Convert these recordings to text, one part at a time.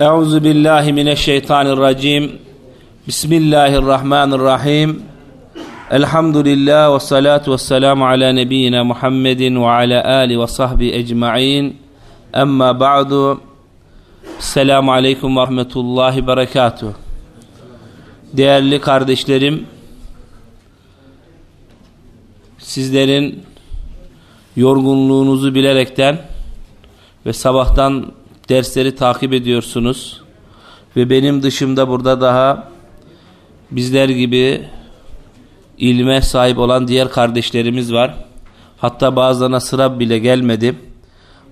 Euzu billahi mineşşeytanirracim. Bismillahirrahmanirrahim. Elhamdülillah ve salatu ve selamu ala nebiyyina Muhammedin ve ala ali ve sahbi ecma'in. Emma ba'du. Selamu aleyküm ve rahmetullahi berekatuh. Değerli kardeşlerim, sizlerin yorgunluğunuzu bilerekten ve sabahtan dersleri takip ediyorsunuz ve benim dışımda burada daha bizler gibi ilme sahip olan diğer kardeşlerimiz var. Hatta bazılarına sıra bile gelmedi.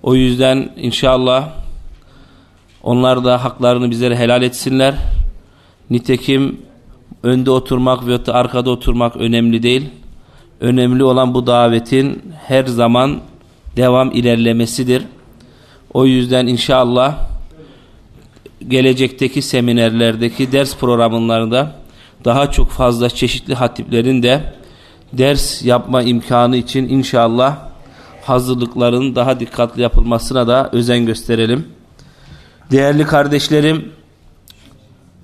O yüzden inşallah onlar da haklarını bizlere helal etsinler. Nitekim önde oturmak ve arkada oturmak önemli değil. Önemli olan bu davetin her zaman devam ilerlemesidir. O yüzden inşallah gelecekteki seminerlerdeki ders programlarında daha çok fazla çeşitli hatiplerin de ders yapma imkanı için inşallah hazırlıkların daha dikkatli yapılmasına da özen gösterelim. Değerli kardeşlerim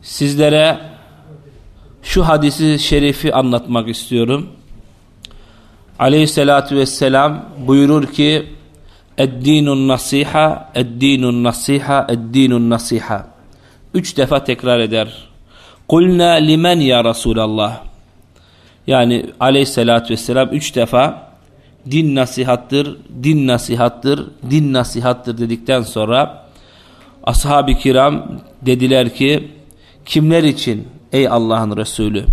sizlere şu hadisi şerifi anlatmak istiyorum. Aleyhissalatü vesselam buyurur ki Eddinun nasiha, eddinun nasiha, eddinun nasiha. Üç defa tekrar eder. Kulna limen ya Resulallah. Yani aleyhissalatü vesselam üç defa din nasihattır, din nasihattır, din nasihattır dedikten sonra ashab-ı kiram dediler ki kimler için ey Allah'ın Resulü?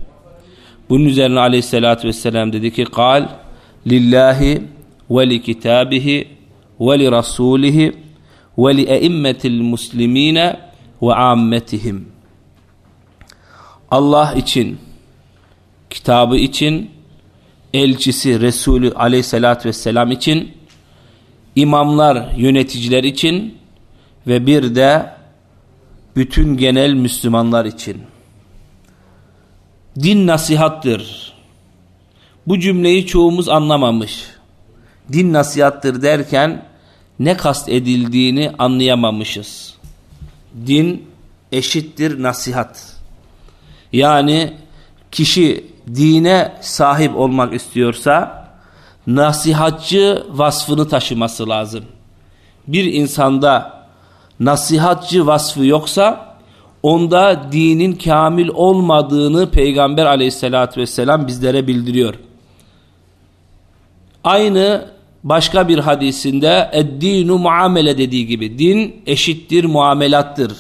Bunun üzerine aleyhissalatü vesselam dedi ki kal lillahi ve li kitabihi ولرسوله ولأئمة المسلمين وعامتهم Allah için, kitabı için, elçisi Resulü aleyhissalatü vesselam için, imamlar, yöneticiler için ve bir de bütün genel Müslümanlar için. Din nasihattır. Bu cümleyi çoğumuz anlamamış. Din nasihattır derken ne kast edildiğini anlayamamışız. Din eşittir nasihat. Yani kişi dine sahip olmak istiyorsa nasihatçı vasfını taşıması lazım. Bir insanda nasihatçı vasfı yoksa onda dinin kamil olmadığını Peygamber aleyhissalatü vesselam bizlere bildiriyor. Aynı başka bir hadisinde eddinu muamele dediği gibi din eşittir muamelattır.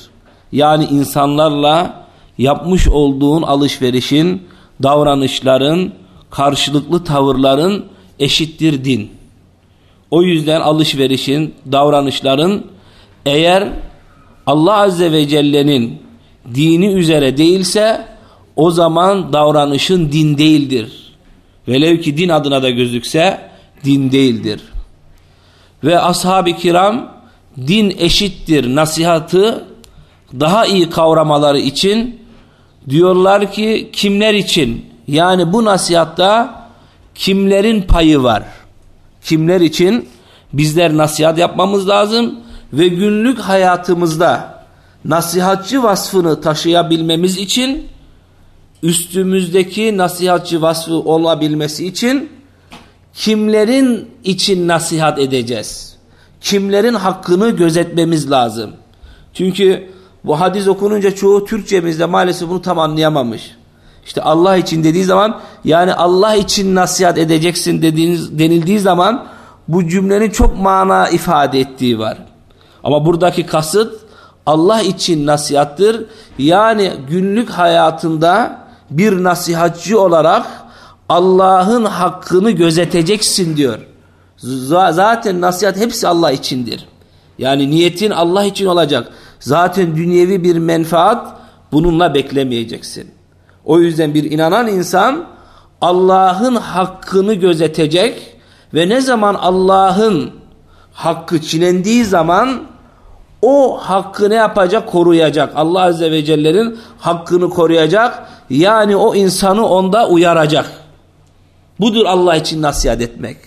Yani insanlarla yapmış olduğun alışverişin, davranışların, karşılıklı tavırların eşittir din. O yüzden alışverişin, davranışların eğer Allah Azze ve Celle'nin dini üzere değilse o zaman davranışın din değildir. Velev ki din adına da gözükse din değildir. Ve ashab-ı kiram din eşittir nasihatı daha iyi kavramaları için diyorlar ki kimler için yani bu nasihatta kimlerin payı var? Kimler için bizler nasihat yapmamız lazım ve günlük hayatımızda nasihatçı vasfını taşıyabilmemiz için üstümüzdeki nasihatçı vasfı olabilmesi için kimlerin için nasihat edeceğiz? Kimlerin hakkını gözetmemiz lazım? Çünkü bu hadis okununca çoğu Türkçemizde maalesef bunu tam anlayamamış. İşte Allah için dediği zaman yani Allah için nasihat edeceksin dediğiniz, denildiği zaman bu cümlenin çok mana ifade ettiği var. Ama buradaki kasıt Allah için nasihattır. Yani günlük hayatında bir nasihatçı olarak Allah'ın hakkını gözeteceksin diyor. Zaten nasihat hepsi Allah içindir. Yani niyetin Allah için olacak. Zaten dünyevi bir menfaat bununla beklemeyeceksin. O yüzden bir inanan insan Allah'ın hakkını gözetecek ve ne zaman Allah'ın hakkı çiğnendiği zaman o hakkı ne yapacak? Koruyacak. Allah Azze ve Celle'nin hakkını koruyacak. Yani o insanı onda uyaracak. Budur Allah için nasihat etmek.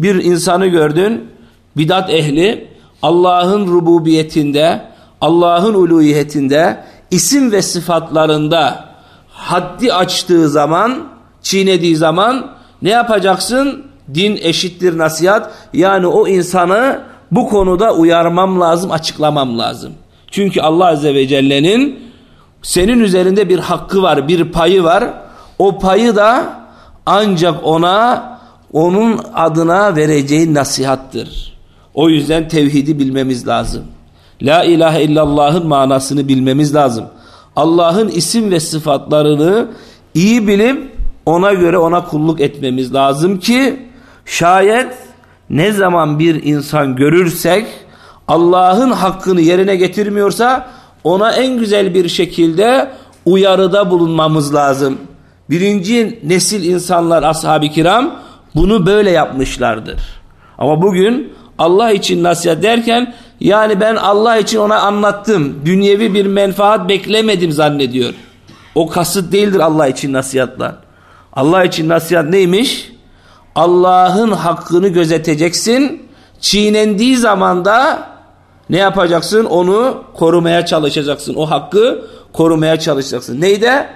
Bir insanı gördün, bidat ehli, Allah'ın rububiyetinde, Allah'ın uluhiyetinde, isim ve sıfatlarında haddi açtığı zaman, çiğnediği zaman ne yapacaksın? Din eşittir nasihat. Yani o insanı bu konuda uyarmam lazım, açıklamam lazım. Çünkü Allah Azze ve Celle'nin senin üzerinde bir hakkı var, bir payı var. O payı da ancak ona onun adına vereceği nasihattır. O yüzden tevhidi bilmemiz lazım. La ilahe illallah'ın manasını bilmemiz lazım. Allah'ın isim ve sıfatlarını iyi bilip ona göre ona kulluk etmemiz lazım ki şayet ne zaman bir insan görürsek Allah'ın hakkını yerine getirmiyorsa ona en güzel bir şekilde uyarıda bulunmamız lazım. Birinci nesil insanlar ashab-ı kiram bunu böyle yapmışlardır. Ama bugün Allah için nasihat derken yani ben Allah için ona anlattım. Dünyevi bir menfaat beklemedim zannediyor. O kasıt değildir Allah için nasihatlar. Allah için nasihat neymiş? Allah'ın hakkını gözeteceksin. Çiğnendiği zaman da ne yapacaksın? Onu korumaya çalışacaksın. O hakkı korumaya çalışacaksın. Neyde?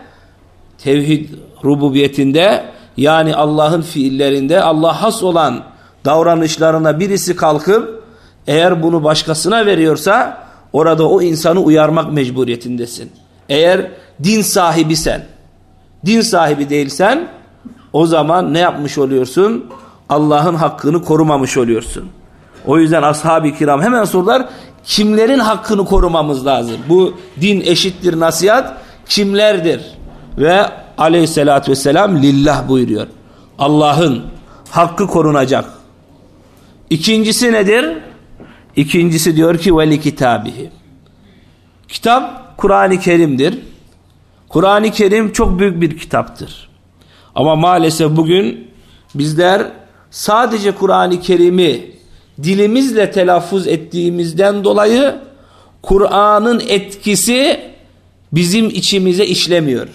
Tevhid rububiyetinde yani Allah'ın fiillerinde Allah has olan davranışlarına birisi kalkıp eğer bunu başkasına veriyorsa orada o insanı uyarmak mecburiyetindesin. Eğer din sahibi sen, din sahibi değilsen o zaman ne yapmış oluyorsun? Allah'ın hakkını korumamış oluyorsun. O yüzden ashab-ı kiram hemen sorular kimlerin hakkını korumamız lazım? Bu din eşittir nasihat kimlerdir? Ve aleyhissalatü vesselam lillah buyuruyor. Allah'ın hakkı korunacak. İkincisi nedir? İkincisi diyor ki veli kitabihi. Kitap Kur'an-ı Kerim'dir. Kur'an-ı Kerim çok büyük bir kitaptır. Ama maalesef bugün bizler sadece Kur'an-ı Kerim'i dilimizle telaffuz ettiğimizden dolayı Kur'an'ın etkisi bizim içimize işlemiyor.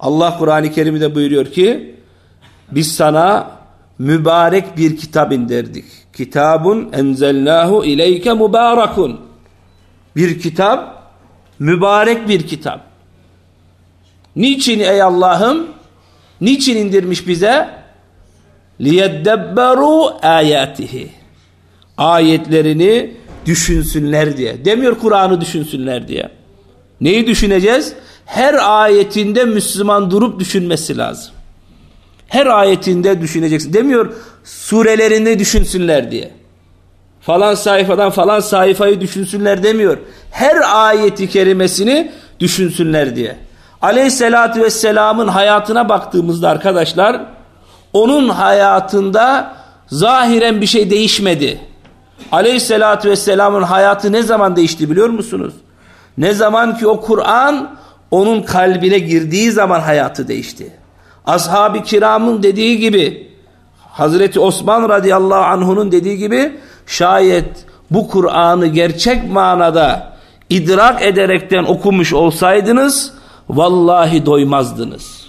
Allah Kur'an-ı Kerim'de buyuruyor ki biz sana mübarek bir kitap indirdik. Kitabun enzelnahu ileyke mübarekun. Bir kitap, mübarek bir kitap. Niçin ey Allah'ım? Niçin indirmiş bize? liyedebberu ayatihi. Ayetlerini düşünsünler diye. Demiyor Kur'an'ı düşünsünler diye. Neyi düşüneceğiz? Her ayetinde Müslüman durup düşünmesi lazım. Her ayetinde düşüneceksin. Demiyor surelerinde düşünsünler diye. Falan sayfadan falan sayfayı düşünsünler demiyor. Her ayeti kerimesini düşünsünler diye. Aleyhissalatü vesselamın hayatına baktığımızda arkadaşlar onun hayatında zahiren bir şey değişmedi. Aleyhissalatü vesselamın hayatı ne zaman değişti biliyor musunuz? Ne zaman ki o Kur'an onun kalbine girdiği zaman hayatı değişti. Ashab-ı kiramın dediği gibi Hazreti Osman radıyallahu anh'unun dediği gibi şayet bu Kur'an'ı gerçek manada idrak ederekten okumuş olsaydınız vallahi doymazdınız.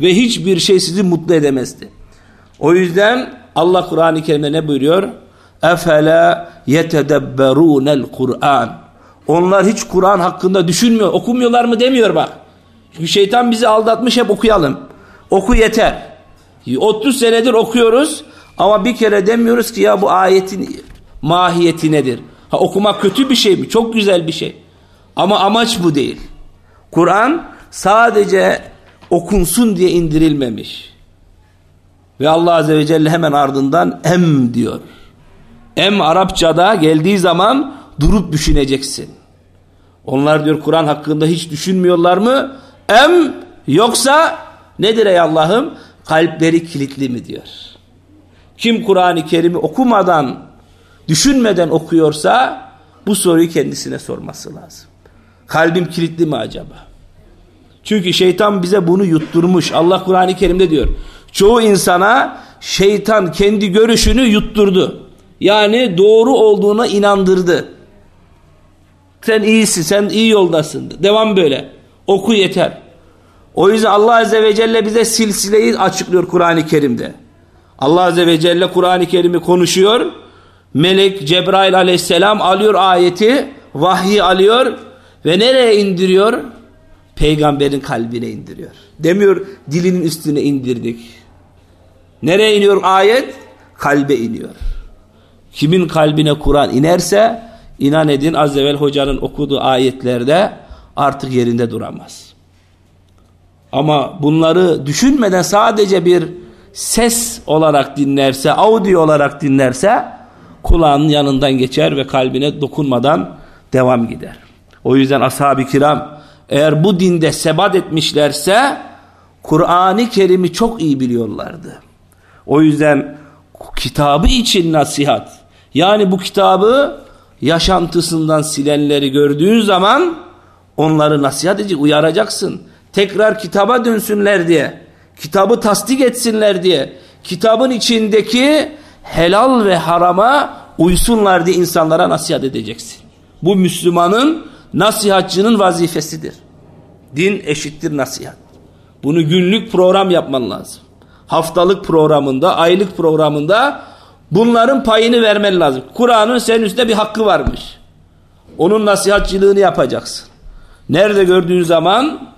Ve hiçbir şey sizi mutlu edemezdi. O yüzden Allah Kur'an-ı Kerim'de ne buyuruyor? Efela yetedebberunel Kur'an. Onlar hiç Kur'an hakkında düşünmüyor. Okumuyorlar mı demiyor bak. Çünkü şeytan bizi aldatmış hep okuyalım. Oku yeter. 30 senedir okuyoruz ama bir kere demiyoruz ki ya bu ayetin mahiyeti nedir? Ha, okumak kötü bir şey mi? Çok güzel bir şey. Ama amaç bu değil. Kur'an sadece okunsun diye indirilmemiş. Ve Allah Azze ve Celle hemen ardından em diyor. Em Arapçada geldiği zaman durup düşüneceksin. Onlar diyor Kur'an hakkında hiç düşünmüyorlar mı? Em yoksa nedir ey Allah'ım? Kalpleri kilitli mi diyor. Kim Kur'an-ı Kerim'i okumadan, düşünmeden okuyorsa bu soruyu kendisine sorması lazım. Kalbim kilitli mi acaba? Çünkü şeytan bize bunu yutturmuş. Allah Kur'an-ı Kerim'de diyor. Çoğu insana şeytan kendi görüşünü yutturdu. Yani doğru olduğuna inandırdı. Sen iyisin, sen iyi yoldasın. Devam böyle. Oku yeter. O yüzden Allah Azze ve Celle bize silsileyi açıklıyor Kur'an-ı Kerim'de. Allah Azze ve Celle Kur'an-ı Kerim'i konuşuyor. Melek Cebrail aleyhisselam alıyor ayeti vahyi alıyor ve nereye indiriyor? Peygamberin kalbine indiriyor. Demiyor dilinin üstüne indirdik. Nereye iniyor ayet? Kalbe iniyor. Kimin kalbine Kur'an inerse inan edin az evvel hocanın okuduğu ayetlerde artık yerinde duramaz. Ama bunları düşünmeden sadece bir ses olarak dinlerse, audio olarak dinlerse kulağının yanından geçer ve kalbine dokunmadan devam gider. O yüzden ashab-ı kiram eğer bu dinde sebat etmişlerse Kur'an-ı Kerim'i çok iyi biliyorlardı. O yüzden kitabı için nasihat yani bu kitabı yaşantısından silenleri gördüğün zaman onları nasihat edecek, uyaracaksın. Tekrar kitaba dönsünler diye, kitabı tasdik etsinler diye, kitabın içindeki helal ve harama uysunlar diye insanlara nasihat edeceksin. Bu Müslümanın nasihatçının vazifesidir. Din eşittir nasihat. Bunu günlük program yapman lazım. Haftalık programında, aylık programında bunların payını vermen lazım. Kur'an'ın senin üstünde bir hakkı varmış. Onun nasihatçılığını yapacaksın. Nerede gördüğün zaman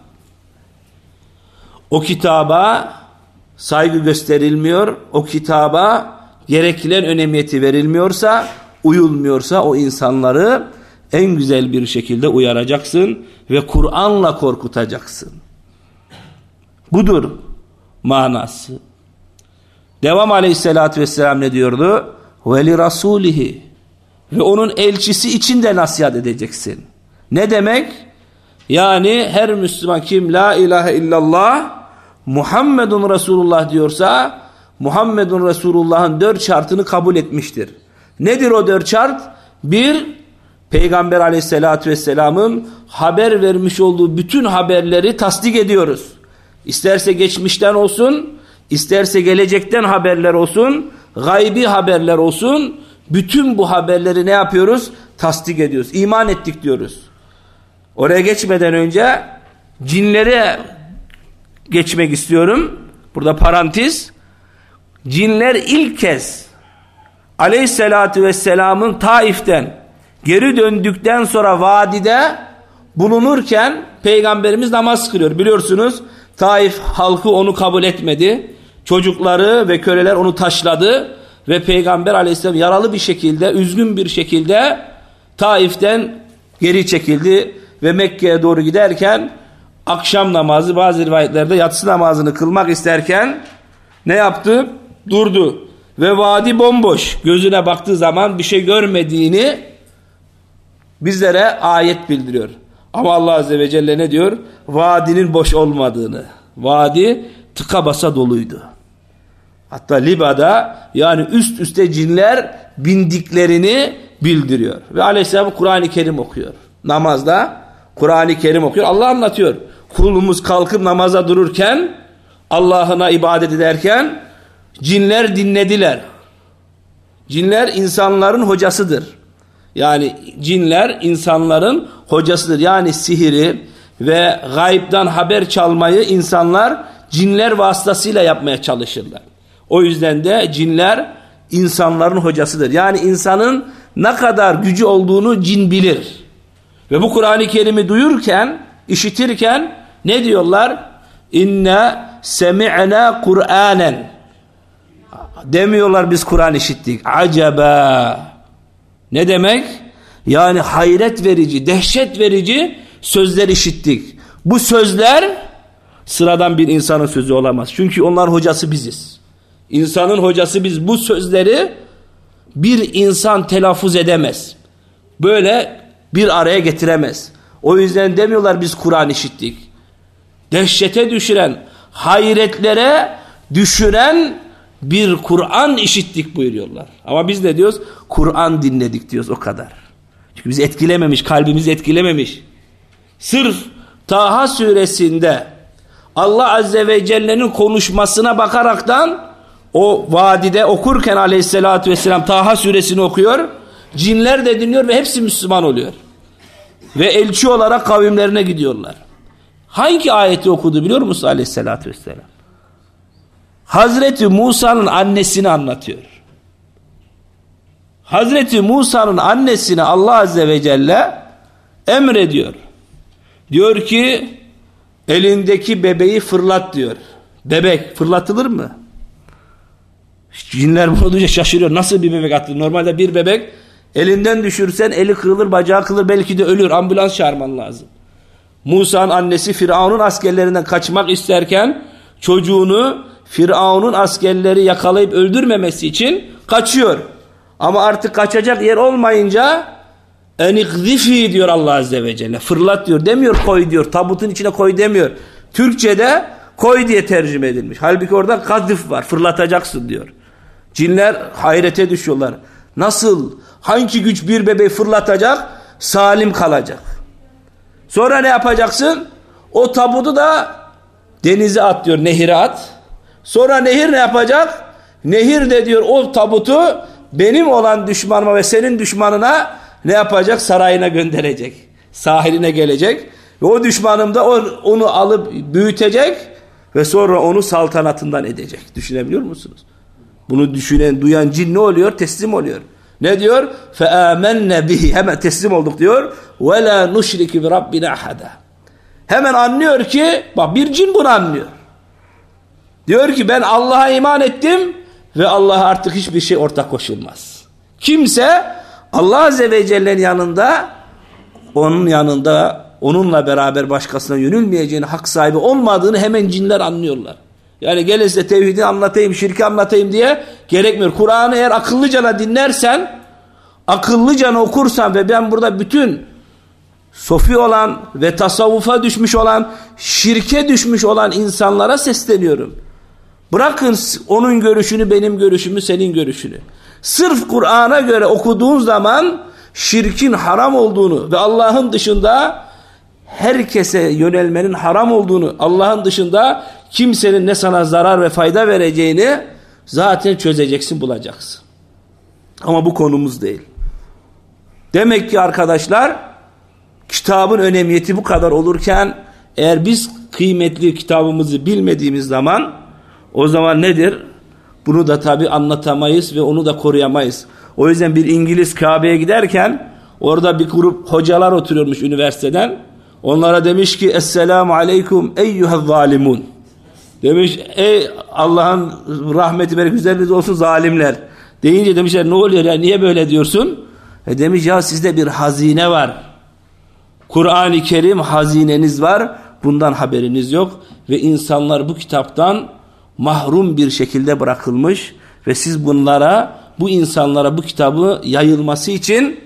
o kitaba saygı gösterilmiyor, o kitaba gerekilen önemiyeti verilmiyorsa, uyulmuyorsa o insanları en güzel bir şekilde uyaracaksın ve Kur'an'la korkutacaksın. Budur manası. Devam aleyhissalatü vesselam ne diyordu? Ve li rasulihi ve onun elçisi için de nasihat edeceksin. Ne demek? Yani her Müslüman kim la ilahe illallah Muhammedun Resulullah diyorsa Muhammedun Resulullah'ın dört şartını kabul etmiştir. Nedir o dört şart? Bir, Peygamber aleyhissalatü vesselamın haber vermiş olduğu bütün haberleri tasdik ediyoruz. İsterse geçmişten olsun, isterse gelecekten haberler olsun, gaybi haberler olsun, bütün bu haberleri ne yapıyoruz? Tasdik ediyoruz. İman ettik diyoruz. Oraya geçmeden önce cinlere geçmek istiyorum. Burada parantez. Cinler ilk kez aleyhissalatü vesselamın Taif'ten geri döndükten sonra vadide bulunurken peygamberimiz namaz kılıyor. Biliyorsunuz Taif halkı onu kabul etmedi. Çocukları ve köleler onu taşladı ve peygamber aleyhisselam yaralı bir şekilde, üzgün bir şekilde Taif'ten geri çekildi ve Mekke'ye doğru giderken akşam namazı bazı rivayetlerde yatsı namazını kılmak isterken ne yaptı? Durdu. Ve vadi bomboş. Gözüne baktığı zaman bir şey görmediğini bizlere ayet bildiriyor. Ama Allah Azze ve Celle ne diyor? Vadinin boş olmadığını. Vadi tıka basa doluydu. Hatta Liba'da yani üst üste cinler bindiklerini bildiriyor. Ve aleyhisselam Kur'an-ı Kerim okuyor. Namazda Kur'an-ı Kerim okuyor. Allah anlatıyor. Kulumuz kalkıp namaza dururken Allah'ına ibadet ederken cinler dinlediler. Cinler insanların hocasıdır. Yani cinler insanların hocasıdır. Yani sihiri ve gayipten haber çalmayı insanlar cinler vasıtasıyla yapmaya çalışırlar. O yüzden de cinler insanların hocasıdır. Yani insanın ne kadar gücü olduğunu cin bilir. Ve bu Kur'an-ı Kerim'i duyurken, işitirken ne diyorlar? İnne semi'na Kur'anen. Demiyorlar biz Kur'an işittik. Acaba. Ne demek? Yani hayret verici, dehşet verici sözler işittik. Bu sözler sıradan bir insanın sözü olamaz. Çünkü onlar hocası biziz. İnsanın hocası biz bu sözleri bir insan telaffuz edemez. Böyle bir araya getiremez. O yüzden demiyorlar biz Kur'an işittik. Dehşete düşüren, hayretlere düşüren bir Kur'an işittik buyuruyorlar. Ama biz ne diyoruz? Kur'an dinledik diyoruz o kadar. Çünkü bizi etkilememiş, kalbimizi etkilememiş. Sırf Taha suresinde Allah Azze ve Celle'nin konuşmasına bakaraktan o vadide okurken aleyhissalatü vesselam Taha suresini okuyor. Cinler de dinliyor ve hepsi Müslüman oluyor. Ve elçi olarak kavimlerine gidiyorlar. Hangi ayeti okudu biliyor musun aleyhissalatü vesselam? Hazreti Musa'nın annesini anlatıyor. Hazreti Musa'nın annesine Allah Azze ve Celle emrediyor. Diyor ki elindeki bebeği fırlat diyor. Bebek fırlatılır mı? Cinler bunu duyunca şaşırıyor. Nasıl bir bebek attı? Normalde bir bebek elinden düşürsen eli kırılır, bacağı kırılır, belki de ölür. Ambulans çağırman lazım. Musa'nın annesi Firavun'un askerlerinden kaçmak isterken çocuğunu Firavun'un askerleri yakalayıp öldürmemesi için kaçıyor. Ama artık kaçacak yer olmayınca enikzifi diyor Allah Azze ve Celle. Fırlat diyor. Demiyor koy diyor. Tabutun içine koy demiyor. Türkçe'de koy diye tercüme edilmiş. Halbuki orada kazif var. Fırlatacaksın diyor. Cinler hayrete düşüyorlar. Nasıl? Hangi güç bir bebeği fırlatacak? Salim kalacak. Sonra ne yapacaksın? O tabutu da denize at diyor. Nehire at. Sonra nehir ne yapacak? Nehir de diyor o tabutu benim olan düşmanıma ve senin düşmanına ne yapacak? Sarayına gönderecek. Sahiline gelecek. Ve o düşmanım da onu alıp büyütecek ve sonra onu saltanatından edecek. Düşünebiliyor musunuz? Bunu düşünen, duyan cin ne oluyor? Teslim oluyor. Ne diyor? فَآمَنَّ bihi Hemen teslim olduk diyor. وَلَا نُشْرِكِ بِرَبِّنَا اَحَدًا Hemen anlıyor ki, bak bir cin bunu anlıyor. Diyor ki ben Allah'a iman ettim ve Allah'a artık hiçbir şey ortak koşulmaz. Kimse Allah Azze ve Celle'nin yanında onun yanında onunla beraber başkasına yönülmeyeceğini, hak sahibi olmadığını hemen cinler anlıyorlar. Yani gel size tevhidi anlatayım, şirki anlatayım diye gerekmiyor. Kur'an'ı eğer akıllıcana dinlersen, akıllıcana okursan ve ben burada bütün sofi olan ve tasavvufa düşmüş olan, şirke düşmüş olan insanlara sesleniyorum. Bırakın onun görüşünü, benim görüşümü, senin görüşünü. Sırf Kur'an'a göre okuduğun zaman şirkin haram olduğunu ve Allah'ın dışında herkese yönelmenin haram olduğunu, Allah'ın dışında kimsenin ne sana zarar ve fayda vereceğini zaten çözeceksin, bulacaksın. Ama bu konumuz değil. Demek ki arkadaşlar kitabın önemiyeti bu kadar olurken eğer biz kıymetli kitabımızı bilmediğimiz zaman o zaman nedir? Bunu da tabi anlatamayız ve onu da koruyamayız. O yüzden bir İngiliz Kabe'ye giderken orada bir grup hocalar oturuyormuş üniversiteden. Onlara demiş ki Esselamu Aleyküm eyyühez zalimun. Demiş ey Allah'ın rahmeti bereketi üzerinize olsun zalimler. Deyince demişler ne oluyor ya niye böyle diyorsun? E demiş ya sizde bir hazine var. Kur'an-ı Kerim hazineniz var. Bundan haberiniz yok. Ve insanlar bu kitaptan mahrum bir şekilde bırakılmış. Ve siz bunlara, bu insanlara bu kitabı yayılması için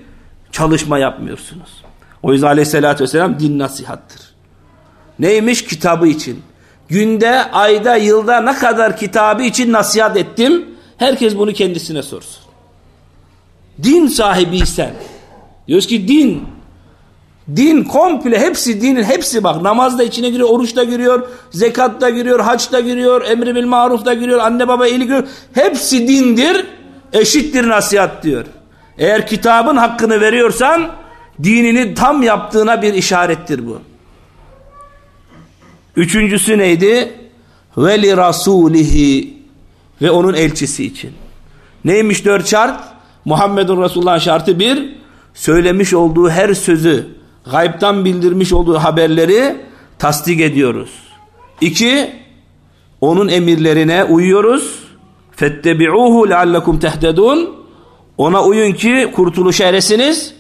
çalışma yapmıyorsunuz. O yüzden aleyhissalatü vesselam din nasihattır. Neymiş? Kitabı için. Günde, ayda, yılda ne kadar kitabı için nasihat ettim? Herkes bunu kendisine sorsun. Din sahibiysen, diyoruz ki din, din komple hepsi dinin hepsi bak namaz da içine giriyor, oruç da giriyor, zekat da giriyor, haç da giriyor, emri bil maruf da giriyor, anne baba iyilik giriyor. Hepsi dindir, eşittir nasihat diyor. Eğer kitabın hakkını veriyorsan dinini tam yaptığına bir işarettir bu. Üçüncüsü neydi? Ve li rasulihi ve onun elçisi için. Neymiş dört şart? Muhammedun Resulullah'ın şartı bir, söylemiş olduğu her sözü, gaybtan bildirmiş olduğu haberleri tasdik ediyoruz. İki, onun emirlerine uyuyoruz. Fettebi'uhu leallekum tehtedun. Ona uyun ki kurtuluş eresiniz.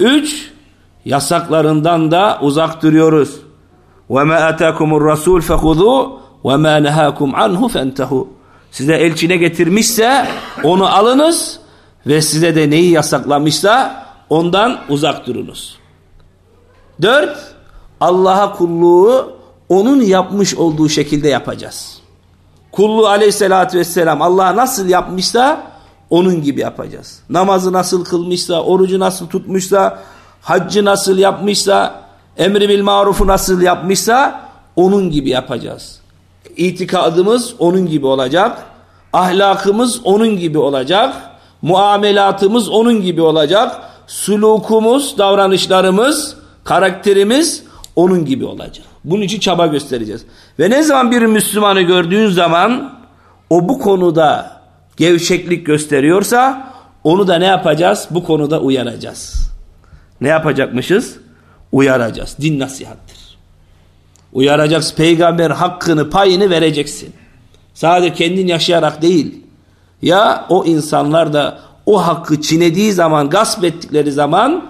Üç, yasaklarından da uzak duruyoruz. وَمَا أَتَاكُمُ الرَّسُولُ فَخُذُوا وَمَا نَهَاكُمْ عَنْهُ فَانْتَهُوا Size elçine getirmişse onu alınız ve size de neyi yasaklamışsa ondan uzak durunuz. Dört, Allah'a kulluğu onun yapmış olduğu şekilde yapacağız. Kulluğu aleyhissalatü vesselam Allah nasıl yapmışsa onun gibi yapacağız. Namazı nasıl kılmışsa, orucu nasıl tutmuşsa, haccı nasıl yapmışsa, emri bil marufu nasıl yapmışsa onun gibi yapacağız. İtikadımız onun gibi olacak. Ahlakımız onun gibi olacak. Muamelatımız onun gibi olacak. Sulukumuz, davranışlarımız, karakterimiz onun gibi olacak. Bunun için çaba göstereceğiz. Ve ne zaman bir Müslümanı gördüğün zaman o bu konuda gevşeklik gösteriyorsa onu da ne yapacağız? Bu konuda uyaracağız. Ne yapacakmışız? Uyaracağız. Din nasihattır. Uyaracaksın. Peygamber hakkını, payını vereceksin. Sadece kendin yaşayarak değil. Ya o insanlar da o hakkı çiğnediği zaman, gasp ettikleri zaman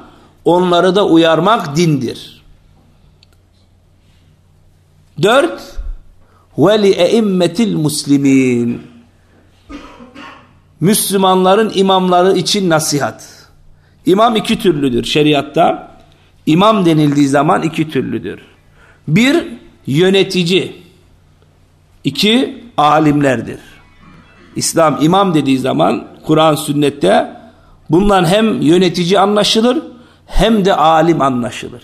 onları da uyarmak dindir. Dört, li eimmetil muslimin. Müslümanların imamları için nasihat. İmam iki türlüdür şeriatta. İmam denildiği zaman iki türlüdür. Bir, yönetici. İki, alimlerdir. İslam imam dediği zaman Kur'an sünnette bundan hem yönetici anlaşılır hem de alim anlaşılır.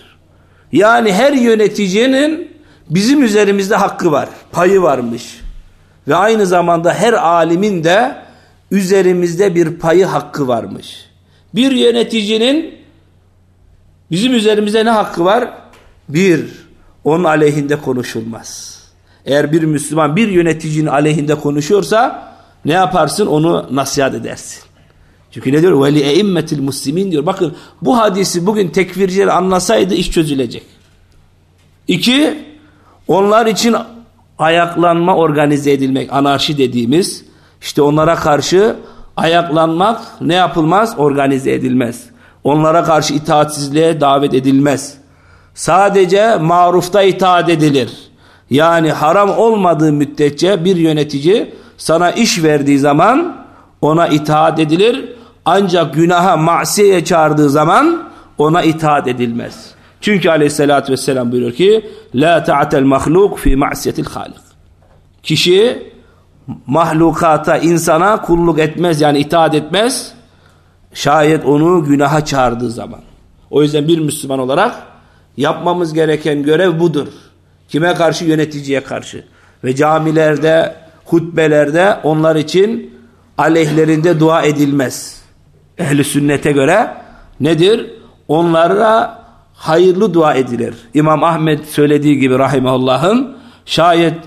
Yani her yöneticinin bizim üzerimizde hakkı var, payı varmış. Ve aynı zamanda her alimin de üzerimizde bir payı hakkı varmış. Bir yöneticinin bizim üzerimizde ne hakkı var? Bir, onun aleyhinde konuşulmaz. Eğer bir Müslüman bir yöneticinin aleyhinde konuşuyorsa ne yaparsın? Onu nasihat edersin. Çünkü ne diyor? Veli eimmetil muslimin diyor. Bakın bu hadisi bugün tekfirciler anlasaydı iş çözülecek. İki, onlar için ayaklanma organize edilmek, anarşi dediğimiz, işte onlara karşı ayaklanmak ne yapılmaz? Organize edilmez. Onlara karşı itaatsizliğe davet edilmez. Sadece marufta itaat edilir. Yani haram olmadığı müddetçe bir yönetici sana iş verdiği zaman ona itaat edilir. Ancak günaha masiyeye çağırdığı zaman ona itaat edilmez. Çünkü aleyhissalatü vesselam buyuruyor ki La ta'atel mahluk fi ma'siyetil halik. Kişi mahlukata, insana kulluk etmez yani itaat etmez. Şayet onu günaha çağırdığı zaman. O yüzden bir Müslüman olarak yapmamız gereken görev budur. Kime karşı? Yöneticiye karşı. Ve camilerde, hutbelerde onlar için aleyhlerinde dua edilmez. Ehli sünnete göre nedir? Onlara hayırlı dua edilir. İmam Ahmet söylediği gibi rahimahullah'ın şayet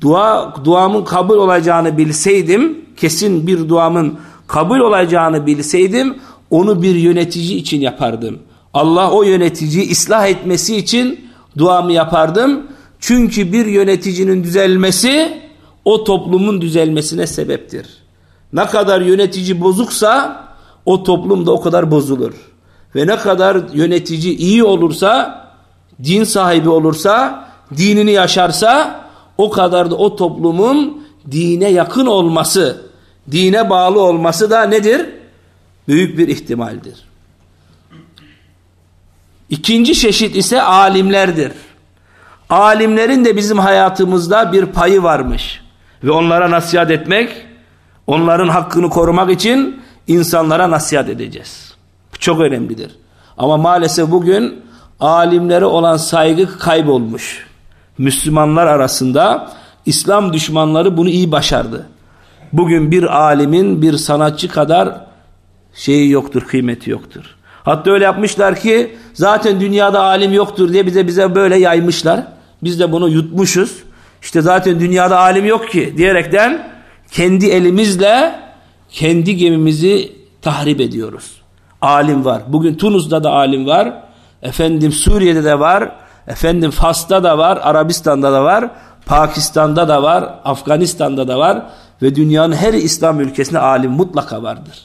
dua duamın kabul olacağını bilseydim, kesin bir duamın kabul olacağını bilseydim onu bir yönetici için yapardım. Allah o yöneticiyi ıslah etmesi için duamı yapardım. Çünkü bir yöneticinin düzelmesi o toplumun düzelmesine sebeptir. Ne kadar yönetici bozuksa o toplum da o kadar bozulur. Ve ne kadar yönetici iyi olursa, din sahibi olursa, dinini yaşarsa o kadar da o toplumun dine yakın olması, dine bağlı olması da nedir? Büyük bir ihtimaldir. İkinci çeşit ise alimlerdir. Alimlerin de bizim hayatımızda bir payı varmış. Ve onlara nasihat etmek, onların hakkını korumak için insanlara nasihat edeceğiz. Bu çok önemlidir. Ama maalesef bugün alimlere olan saygı kaybolmuş. Müslümanlar arasında İslam düşmanları bunu iyi başardı. Bugün bir alimin bir sanatçı kadar şeyi yoktur, kıymeti yoktur. Hatta öyle yapmışlar ki zaten dünyada alim yoktur diye bize bize böyle yaymışlar. Biz de bunu yutmuşuz. İşte zaten dünyada alim yok ki diyerekten kendi elimizle kendi gemimizi tahrip ediyoruz. Alim var. Bugün Tunus'ta da alim var. Efendim Suriye'de de var. Efendim Fas'ta da var. Arabistan'da da var. Pakistan'da da var. Afganistan'da da var. Ve dünyanın her İslam ülkesinde alim mutlaka vardır.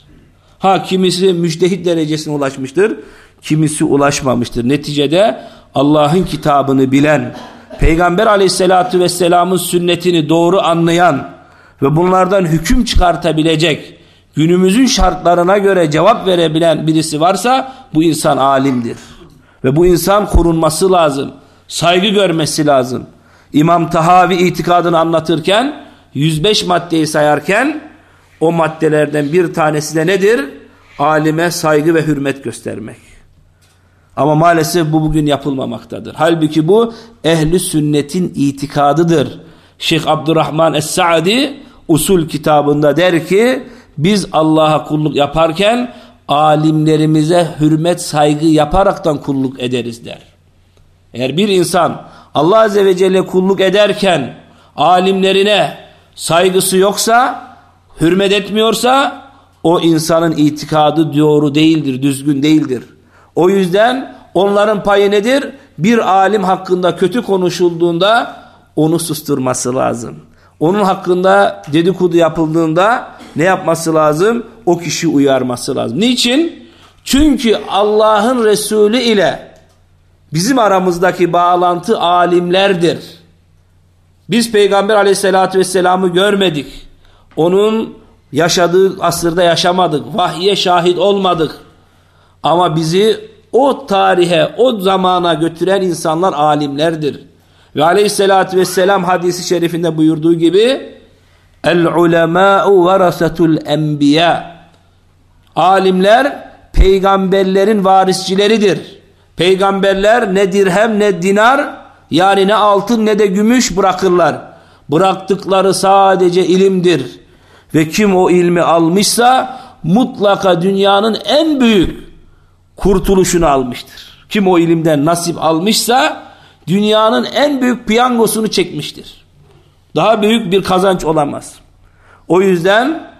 Ha kimisi müçtehit derecesine ulaşmıştır. Kimisi ulaşmamıştır. Neticede Allah'ın kitabını bilen, Peygamber aleyhissalatü vesselamın sünnetini doğru anlayan ve bunlardan hüküm çıkartabilecek, günümüzün şartlarına göre cevap verebilen birisi varsa bu insan alimdir. Ve bu insan korunması lazım. Saygı görmesi lazım. İmam Tahavi itikadını anlatırken 105 maddeyi sayarken o maddelerden bir tanesi de nedir? Alime saygı ve hürmet göstermek. Ama maalesef bu bugün yapılmamaktadır. Halbuki bu ehli sünnetin itikadıdır. Şeyh Abdurrahman Es-Sa'di usul kitabında der ki biz Allah'a kulluk yaparken alimlerimize hürmet saygı yaparaktan kulluk ederiz der. Eğer bir insan Allah Azze ve Celle kulluk ederken alimlerine saygısı yoksa, hürmet etmiyorsa o insanın itikadı doğru değildir, düzgün değildir. O yüzden onların payı nedir? Bir alim hakkında kötü konuşulduğunda onu susturması lazım. Onun hakkında dedikodu yapıldığında ne yapması lazım? O kişi uyarması lazım. Niçin? Çünkü Allah'ın Resulü ile bizim aramızdaki bağlantı alimlerdir. Biz Peygamber aleyhissalatü vesselam'ı görmedik. Onun yaşadığı asırda yaşamadık. Vahye şahit olmadık. Ama bizi o tarihe, o zamana götüren insanlar alimlerdir. Ve aleyhissalatü vesselam hadisi şerifinde buyurduğu gibi El ulemâ'u varasatul enbiya Alimler peygamberlerin varisçileridir. Peygamberler ne dirhem ne dinar yani ne altın ne de gümüş bırakırlar. Bıraktıkları sadece ilimdir. Ve kim o ilmi almışsa mutlaka dünyanın en büyük kurtuluşunu almıştır. Kim o ilimden nasip almışsa dünyanın en büyük piyangosunu çekmiştir. Daha büyük bir kazanç olamaz. O yüzden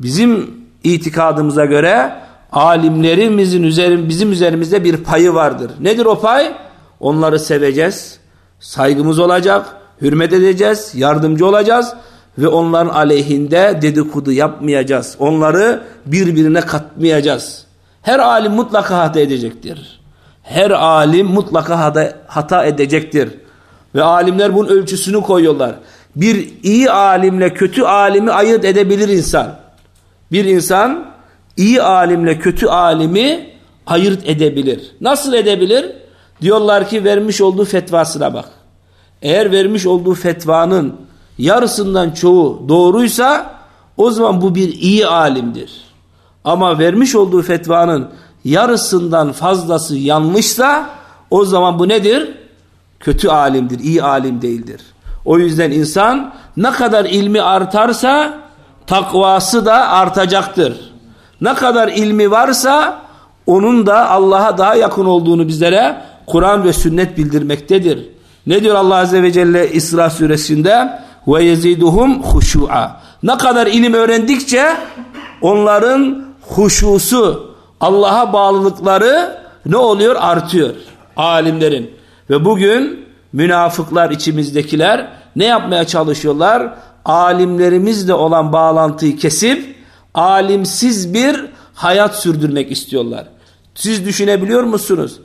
bizim itikadımıza göre alimlerimizin üzerim, bizim üzerimizde bir payı vardır. Nedir o pay? Onları seveceğiz, saygımız olacak, hürmet edeceğiz, yardımcı olacağız ve onların aleyhinde dedikodu yapmayacağız. Onları birbirine katmayacağız. Her alim mutlaka hata edecektir. Her alim mutlaka hata, edecektir. Ve alimler bunun ölçüsünü koyuyorlar. Bir iyi alimle kötü alimi ayırt edebilir insan. Bir insan iyi alimle kötü alimi ayırt edebilir. Nasıl edebilir? Diyorlar ki vermiş olduğu fetvasına bak. Eğer vermiş olduğu fetvanın yarısından çoğu doğruysa o zaman bu bir iyi alimdir. Ama vermiş olduğu fetvanın yarısından fazlası yanlışsa o zaman bu nedir? Kötü alimdir, iyi alim değildir. O yüzden insan ne kadar ilmi artarsa takvası da artacaktır. Ne kadar ilmi varsa onun da Allah'a daha yakın olduğunu bizlere Kur'an ve sünnet bildirmektedir. Ne diyor Allah Azze ve Celle İsra suresinde? Ve yeziduhum huşu'a. Ne kadar ilim öğrendikçe onların huşusu, Allah'a bağlılıkları ne oluyor? Artıyor. Alimlerin. Ve bugün münafıklar içimizdekiler ne yapmaya çalışıyorlar? Alimlerimizle olan bağlantıyı kesip alimsiz bir hayat sürdürmek istiyorlar. Siz düşünebiliyor musunuz?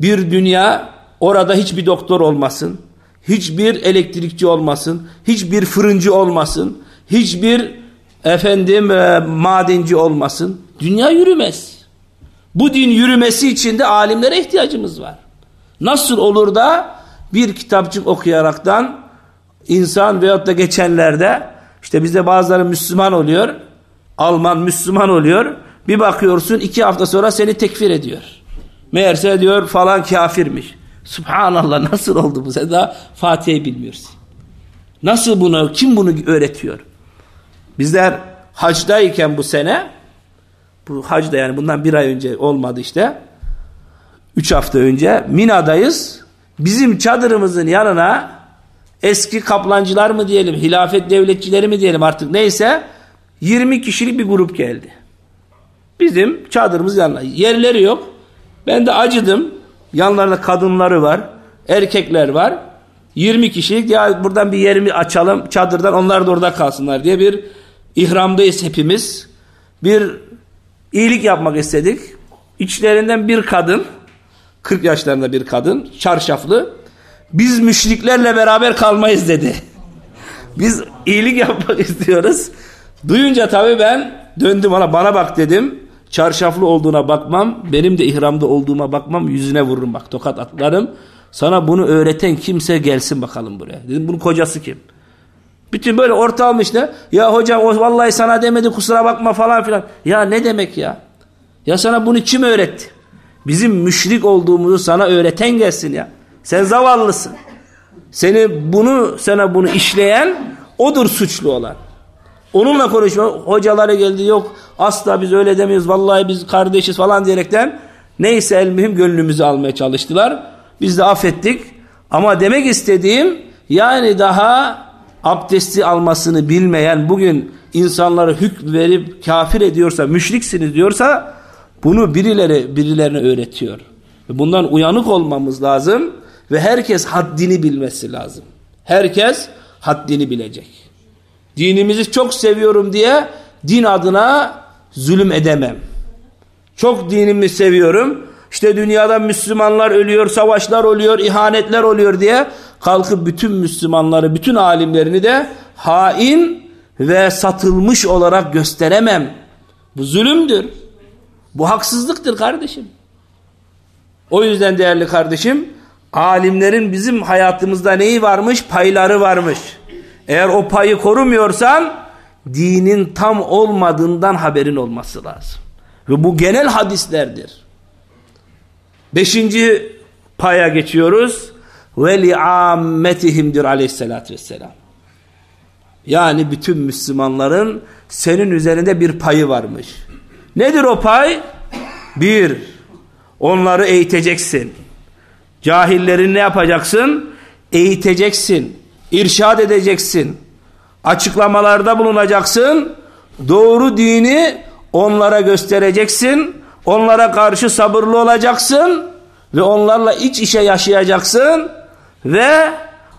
Bir dünya orada hiçbir doktor olmasın, hiçbir elektrikçi olmasın, hiçbir fırıncı olmasın, hiçbir efendim e, madenci olmasın. Dünya yürümez. Bu din yürümesi için de alimlere ihtiyacımız var. Nasıl olur da bir kitapçık okuyaraktan insan veyahut da geçenlerde işte bizde bazıları Müslüman oluyor. Alman Müslüman oluyor. Bir bakıyorsun iki hafta sonra seni tekfir ediyor. Meğerse diyor falan kafirmiş. Subhanallah nasıl oldu bu? Sen daha Fatiha'yı bilmiyorsun. Nasıl bunu, kim bunu öğretiyor? Bizler hacdayken bu sene bu hacda yani bundan bir ay önce olmadı işte. Üç hafta önce Mina'dayız. Bizim çadırımızın yanına eski kaplancılar mı diyelim, hilafet devletçileri mi diyelim artık neyse 20 kişilik bir grup geldi. Bizim çadırımız yanına. Yerleri yok. Ben de acıdım. Yanlarında kadınları var, erkekler var. 20 kişilik ya buradan bir yerimi açalım çadırdan onlar da orada kalsınlar diye bir ihramdayız hepimiz. Bir iyilik yapmak istedik. İçlerinden bir kadın 40 yaşlarında bir kadın çarşaflı biz müşriklerle beraber kalmayız dedi. Biz iyilik yapmak istiyoruz. Duyunca tabii ben döndüm ona bana bak dedim. Çarşaflı olduğuna bakmam, benim de ihramda olduğuma bakmam, yüzüne vururum bak tokat atlarım. Sana bunu öğreten kimse gelsin bakalım buraya. Dedim bunun kocası kim? Bütün böyle orta almış ne? Ya hocam o vallahi sana demedi kusura bakma falan filan. Ya ne demek ya? Ya sana bunu kim öğretti? Bizim müşrik olduğumuzu sana öğreten gelsin ya. Sen zavallısın. Seni bunu sana bunu işleyen odur suçlu olan. Onunla konuşma. Hocalara geldi yok asla biz öyle demiyoruz. Vallahi biz kardeşiz falan diyerekten neyse el mühim gönlümüzü almaya çalıştılar. Biz de affettik. Ama demek istediğim yani daha abdesti almasını bilmeyen bugün insanlara hükm verip kafir ediyorsa, müşriksiniz diyorsa bunu birileri birilerine öğretiyor. Bundan uyanık olmamız lazım ve herkes haddini bilmesi lazım. Herkes haddini bilecek. Dinimizi çok seviyorum diye din adına zulüm edemem. Çok dinimi seviyorum. İşte dünyada Müslümanlar ölüyor, savaşlar oluyor, ihanetler oluyor diye kalkıp bütün Müslümanları, bütün alimlerini de hain ve satılmış olarak gösteremem. Bu zulümdür. Bu haksızlıktır kardeşim. O yüzden değerli kardeşim, alimlerin bizim hayatımızda neyi varmış? Payları varmış. Eğer o payı korumuyorsan, dinin tam olmadığından haberin olması lazım. Ve bu genel hadislerdir. Beşinci paya geçiyoruz. Ve li'ammetihimdir aleyhissalatü vesselam. Yani bütün Müslümanların senin üzerinde bir payı varmış. Nedir o pay? Bir, onları eğiteceksin. Cahillerin ne yapacaksın? Eğiteceksin. İrşad edeceksin. Açıklamalarda bulunacaksın. Doğru dini onlara göstereceksin. Onlara karşı sabırlı olacaksın. Ve onlarla iç işe yaşayacaksın. Ve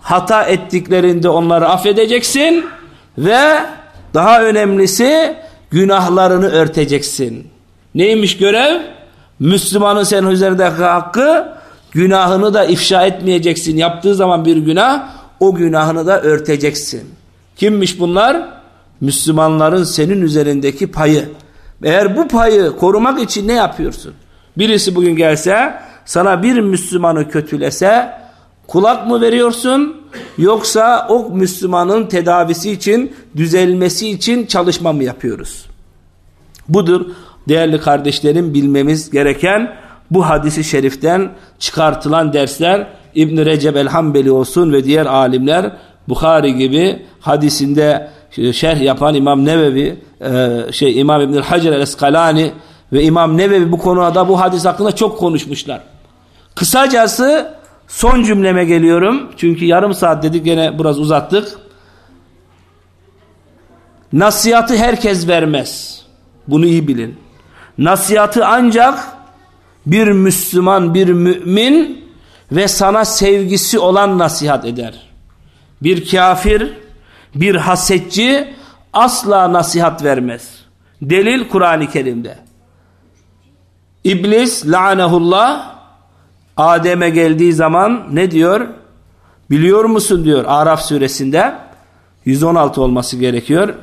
hata ettiklerinde onları affedeceksin. Ve daha önemlisi günahlarını örteceksin. Neymiş görev? Müslümanın senin üzerindeki hakkı günahını da ifşa etmeyeceksin. Yaptığı zaman bir günah o günahını da örteceksin. Kimmiş bunlar? Müslümanların senin üzerindeki payı. Eğer bu payı korumak için ne yapıyorsun? Birisi bugün gelse sana bir Müslümanı kötülese kulak mı veriyorsun yoksa o Müslümanın tedavisi için düzelmesi için çalışma mı yapıyoruz? Budur değerli kardeşlerim bilmemiz gereken bu hadisi şeriften çıkartılan dersler İbn Recep el-Hambeli olsun ve diğer alimler Bukhari gibi hadisinde şerh yapan İmam Nevevi e, şey İmam İbn Hacer el-Eskalani ve İmam Nevevi bu konuda bu hadis hakkında çok konuşmuşlar. Kısacası son cümleme geliyorum. Çünkü yarım saat dedik gene biraz uzattık. Nasihatı herkes vermez. Bunu iyi bilin. Nasihatı ancak bir Müslüman, bir mümin ve sana sevgisi olan nasihat eder. Bir kafir, bir hasetçi asla nasihat vermez. Delil Kur'an-ı Kerim'de. İblis lanehullah Adem'e geldiği zaman ne diyor? Biliyor musun diyor Araf suresinde 116 olması gerekiyor.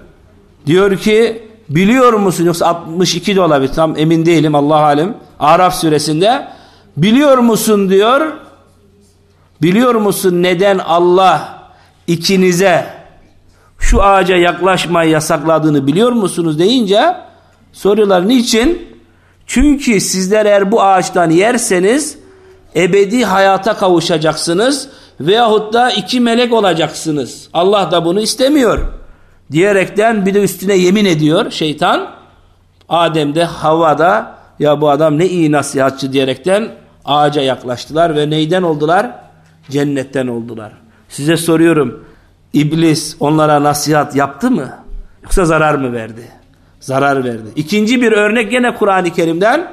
Diyor ki biliyor musun yoksa 62 de olabilir tam emin değilim Allah alim. Araf suresinde biliyor musun diyor. Biliyor musun neden Allah ikinize şu ağaca yaklaşmayı yasakladığını biliyor musunuz deyince soruyorlar niçin? Çünkü sizler eğer bu ağaçtan yerseniz ebedi hayata kavuşacaksınız veyahut da iki melek olacaksınız. Allah da bunu istemiyor. Diyerekten bir de üstüne yemin ediyor şeytan. Adem'de Havva'da ya bu adam ne iyi nasihatçı diyerekten ağaca yaklaştılar ve neyden oldular? Cennetten oldular. Size soruyorum İblis onlara nasihat yaptı mı? Yoksa zarar mı verdi? Zarar verdi. İkinci bir örnek gene Kur'an-ı Kerim'den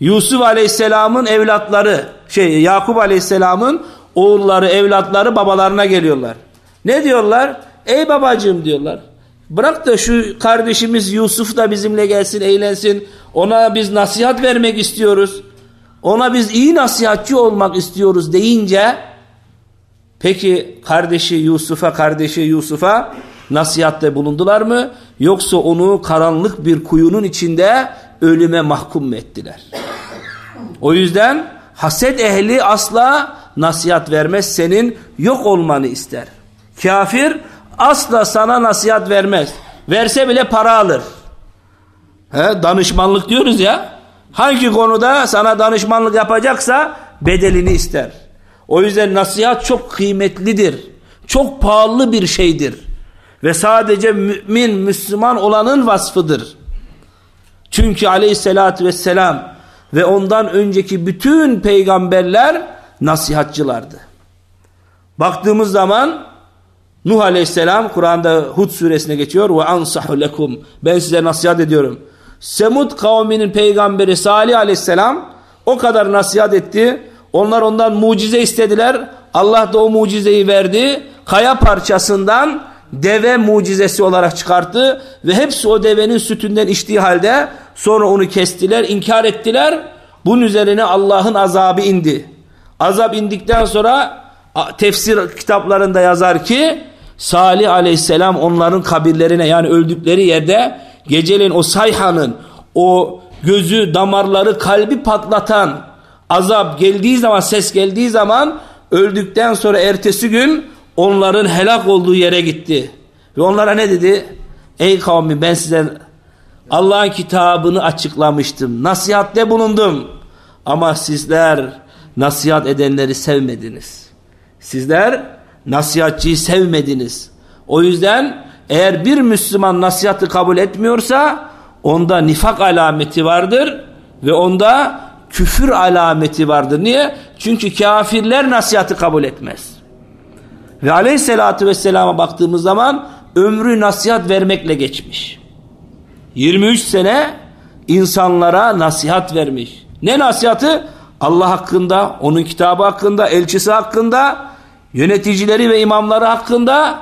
Yusuf Aleyhisselam'ın evlatları şey Yakup Aleyhisselam'ın oğulları evlatları babalarına geliyorlar. Ne diyorlar? Ey babacığım diyorlar. Bırak da şu kardeşimiz Yusuf da bizimle gelsin eğlensin. Ona biz nasihat vermek istiyoruz. Ona biz iyi nasihatçı olmak istiyoruz deyince Peki kardeşi Yusuf'a, kardeşi Yusuf'a nasihatte bulundular mı? Yoksa onu karanlık bir kuyunun içinde ölüme mahkum ettiler? O yüzden haset ehli asla nasihat vermez. Senin yok olmanı ister. Kafir asla sana nasihat vermez. Verse bile para alır. He, danışmanlık diyoruz ya. Hangi konuda sana danışmanlık yapacaksa bedelini ister. O yüzden nasihat çok kıymetlidir. Çok pahalı bir şeydir. Ve sadece mümin, Müslüman olanın vasfıdır. Çünkü aleyhissalatü vesselam ve ondan önceki bütün peygamberler nasihatçılardı. Baktığımız zaman Nuh aleyhisselam Kur'an'da Hud suresine geçiyor ve ansahu lekum ben size nasihat ediyorum. Semud kavminin peygamberi Salih aleyhisselam O kadar nasihat etti. Onlar ondan mucize istediler. Allah da o mucizeyi verdi. Kaya parçasından deve mucizesi olarak çıkarttı. Ve hepsi o devenin sütünden içtiği halde sonra onu kestiler, inkar ettiler. Bunun üzerine Allah'ın azabı indi. Azap indikten sonra tefsir kitaplarında yazar ki Salih aleyhisselam onların kabirlerine yani öldükleri yerde geceleyin o sayhanın o gözü, damarları, kalbi patlatan azap geldiği zaman, ses geldiği zaman öldükten sonra ertesi gün onların helak olduğu yere gitti. Ve onlara ne dedi? Ey kavmi ben size Allah'ın kitabını açıklamıştım. Nasihatte bulundum. Ama sizler nasihat edenleri sevmediniz. Sizler nasihatçıyı sevmediniz. O yüzden eğer bir Müslüman nasihatı kabul etmiyorsa onda nifak alameti vardır ve onda küfür alameti vardır. Niye? Çünkü kafirler nasihatı kabul etmez. Ve aleyhissalatü vesselama baktığımız zaman ömrü nasihat vermekle geçmiş. 23 sene insanlara nasihat vermiş. Ne nasihatı? Allah hakkında, onun kitabı hakkında, elçisi hakkında, yöneticileri ve imamları hakkında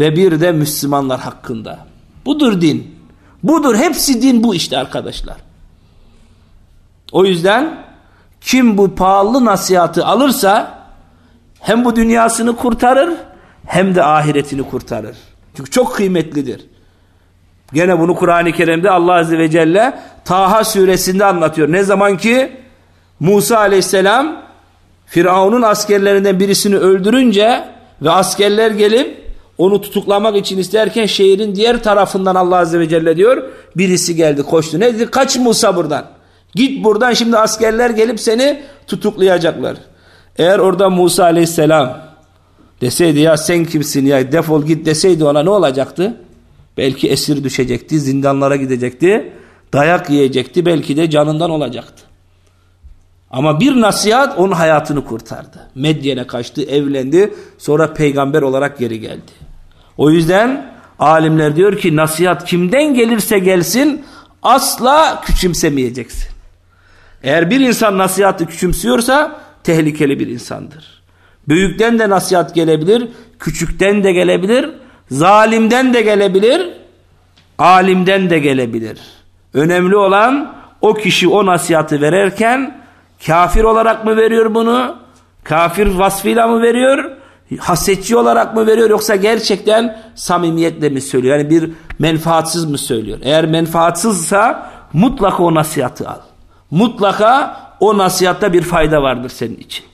ve bir de Müslümanlar hakkında. Budur din. Budur. Hepsi din bu işte arkadaşlar. O yüzden kim bu pahalı nasihatı alırsa hem bu dünyasını kurtarır hem de ahiretini kurtarır. Çünkü çok kıymetlidir. Gene bunu Kur'an-ı Kerim'de Allah Azze ve Celle Taha suresinde anlatıyor. Ne zaman ki Musa aleyhisselam Firavun'un askerlerinden birisini öldürünce ve askerler gelip onu tutuklamak için isterken şehrin diğer tarafından Allah Azze ve Celle diyor birisi geldi koştu. Ne dedi? Kaç Musa buradan. Git buradan şimdi askerler gelip seni tutuklayacaklar. Eğer orada Musa aleyhisselam deseydi ya sen kimsin ya defol git deseydi ona ne olacaktı? Belki esir düşecekti, zindanlara gidecekti, dayak yiyecekti, belki de canından olacaktı. Ama bir nasihat onun hayatını kurtardı. Medyen'e kaçtı, evlendi, sonra peygamber olarak geri geldi. O yüzden alimler diyor ki nasihat kimden gelirse gelsin asla küçümsemeyeceksin. Eğer bir insan nasihatı küçümsüyorsa tehlikeli bir insandır. Büyükten de nasihat gelebilir, küçükten de gelebilir, zalimden de gelebilir, alimden de gelebilir. Önemli olan o kişi o nasihatı verirken kafir olarak mı veriyor bunu? Kafir vasfıyla mı veriyor? Hasetçi olarak mı veriyor yoksa gerçekten samimiyetle mi söylüyor? Yani bir menfaatsiz mi söylüyor? Eğer menfaatsizsa mutlaka o nasihatı al. Mutlaka o nasihatta bir fayda vardır senin için.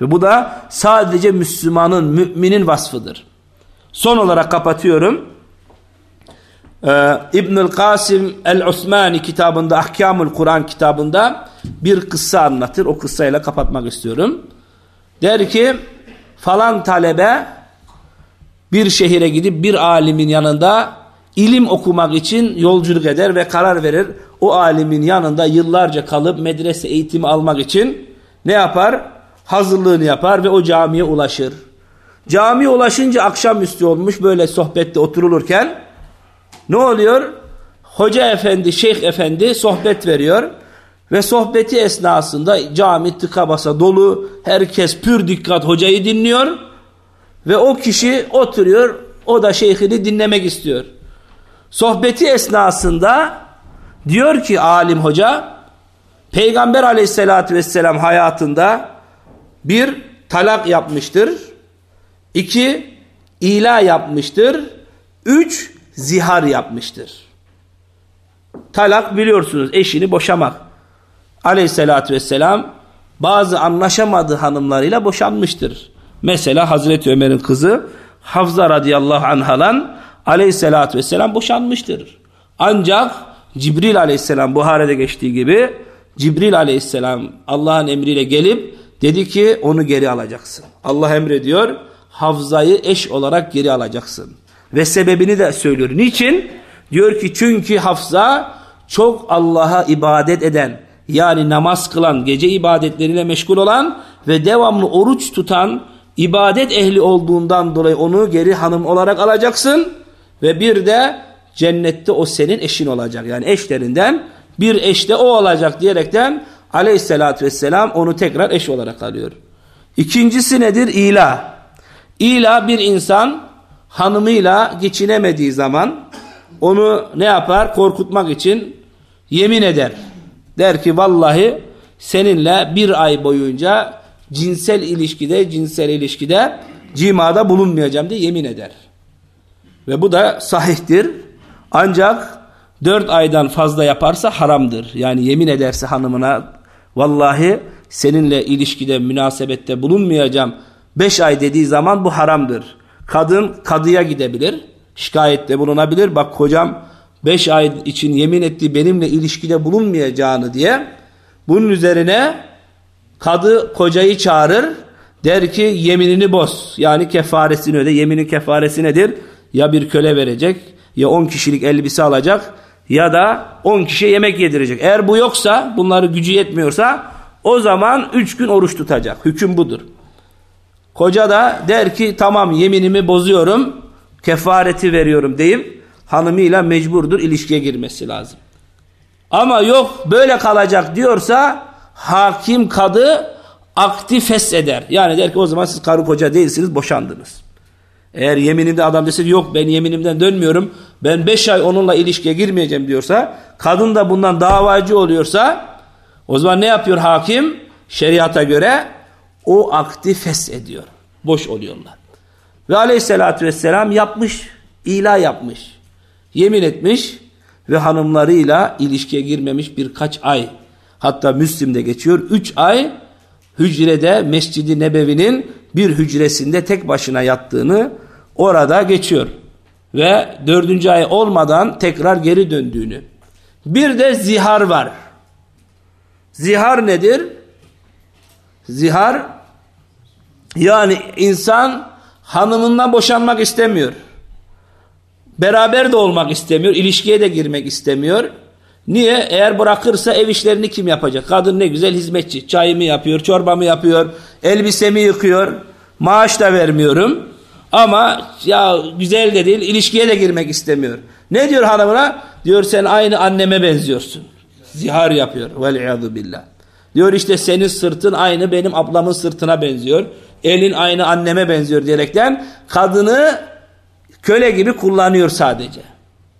Ve bu da sadece Müslümanın, müminin vasfıdır. Son olarak kapatıyorum. Ee, İbnül Kasim el-Osmani kitabında, Ahkamul Kur'an kitabında bir kıssa anlatır. O kıssayla kapatmak istiyorum. Der ki falan talebe bir şehire gidip bir alimin yanında ilim okumak için yolculuk eder ve karar verir. O alimin yanında yıllarca kalıp medrese eğitimi almak için ne yapar? Hazırlığını yapar ve o camiye ulaşır. Camiye ulaşınca akşamüstü olmuş böyle sohbette oturulurken ne oluyor? Hoca efendi, şeyh efendi sohbet veriyor. Ve sohbeti esnasında cami tıka basa dolu. Herkes pür dikkat hocayı dinliyor. Ve o kişi oturuyor. O da şeyhini dinlemek istiyor. Sohbeti esnasında diyor ki alim hoca Peygamber aleyhissalatü vesselam hayatında bir talak yapmıştır. iki ila yapmıştır. Üç zihar yapmıştır. Talak biliyorsunuz eşini boşamak. Aleyhissalatü vesselam bazı anlaşamadığı hanımlarıyla boşanmıştır. Mesela Hazreti Ömer'in kızı Hafza radıyallahu anhalan aleyhissalatü vesselam boşanmıştır. Ancak Cibril aleyhisselam Buhara'da geçtiği gibi Cibril aleyhisselam Allah'ın emriyle gelip dedi ki onu geri alacaksın. Allah emrediyor Hafza'yı eş olarak geri alacaksın. Ve sebebini de söylüyor. Niçin? Diyor ki çünkü Hafsa çok Allah'a ibadet eden yani namaz kılan, gece ibadetleriyle meşgul olan ve devamlı oruç tutan ibadet ehli olduğundan dolayı onu geri hanım olarak alacaksın ve bir de cennette o senin eşin olacak. Yani eşlerinden bir eş de o olacak diyerekten Aleyhissalatü vesselam onu tekrar eş olarak alıyor. İkincisi nedir? İla. İla bir insan hanımıyla geçinemediği zaman onu ne yapar? Korkutmak için yemin eder. Der ki vallahi seninle bir ay boyunca cinsel ilişkide cinsel ilişkide cimada bulunmayacağım diye yemin eder. Ve bu da sahihtir. Ancak dört aydan fazla yaparsa haramdır. Yani yemin ederse hanımına vallahi seninle ilişkide münasebette bulunmayacağım beş ay dediği zaman bu haramdır. Kadın kadıya gidebilir. Şikayette bulunabilir. Bak kocam beş ay için yemin etti benimle ilişkide bulunmayacağını diye. Bunun üzerine kadı kocayı çağırır. Der ki yeminini boz. Yani kefaresini öde. Yeminin kefaresi nedir? Ya bir köle verecek ya on kişilik elbise alacak ya da on kişiye yemek yedirecek. Eğer bu yoksa bunları gücü yetmiyorsa o zaman üç gün oruç tutacak. Hüküm budur. Koca da der ki tamam yeminimi bozuyorum kefareti veriyorum deyip hanımıyla mecburdur ilişkiye girmesi lazım. Ama yok böyle kalacak diyorsa hakim kadı aktif eder. Yani der ki o zaman siz karı koca değilsiniz boşandınız. Eğer yemininde adam dese yok ben yeminimden dönmüyorum ben beş ay onunla ilişkiye girmeyeceğim diyorsa kadın da bundan davacı oluyorsa o zaman ne yapıyor hakim? Şeriata göre o akti ediyor. Boş oluyorlar. Ve aleyhissalatü vesselam yapmış, ila yapmış. Yemin etmiş ve hanımlarıyla ilişkiye girmemiş birkaç ay. Hatta Müslim'de geçiyor. Üç ay hücrede Mescid-i Nebevi'nin bir hücresinde tek başına yattığını orada geçiyor. Ve dördüncü ay olmadan tekrar geri döndüğünü. Bir de zihar var. Zihar nedir? Zihar yani insan hanımından boşanmak istemiyor. Beraber de olmak istemiyor. ilişkiye de girmek istemiyor. Niye? Eğer bırakırsa ev işlerini kim yapacak? Kadın ne güzel hizmetçi. Çayımı yapıyor, çorbamı yapıyor, elbisemi yıkıyor. Maaş da vermiyorum. Ama ya güzel de değil, ilişkiye de girmek istemiyor. Ne diyor hanımına? Diyor sen aynı anneme benziyorsun. Zihar yapıyor. Vel'iyadu billah. Diyor işte senin sırtın aynı benim ablamın sırtına benziyor. Elin aynı anneme benziyor diyerekten kadını köle gibi kullanıyor sadece.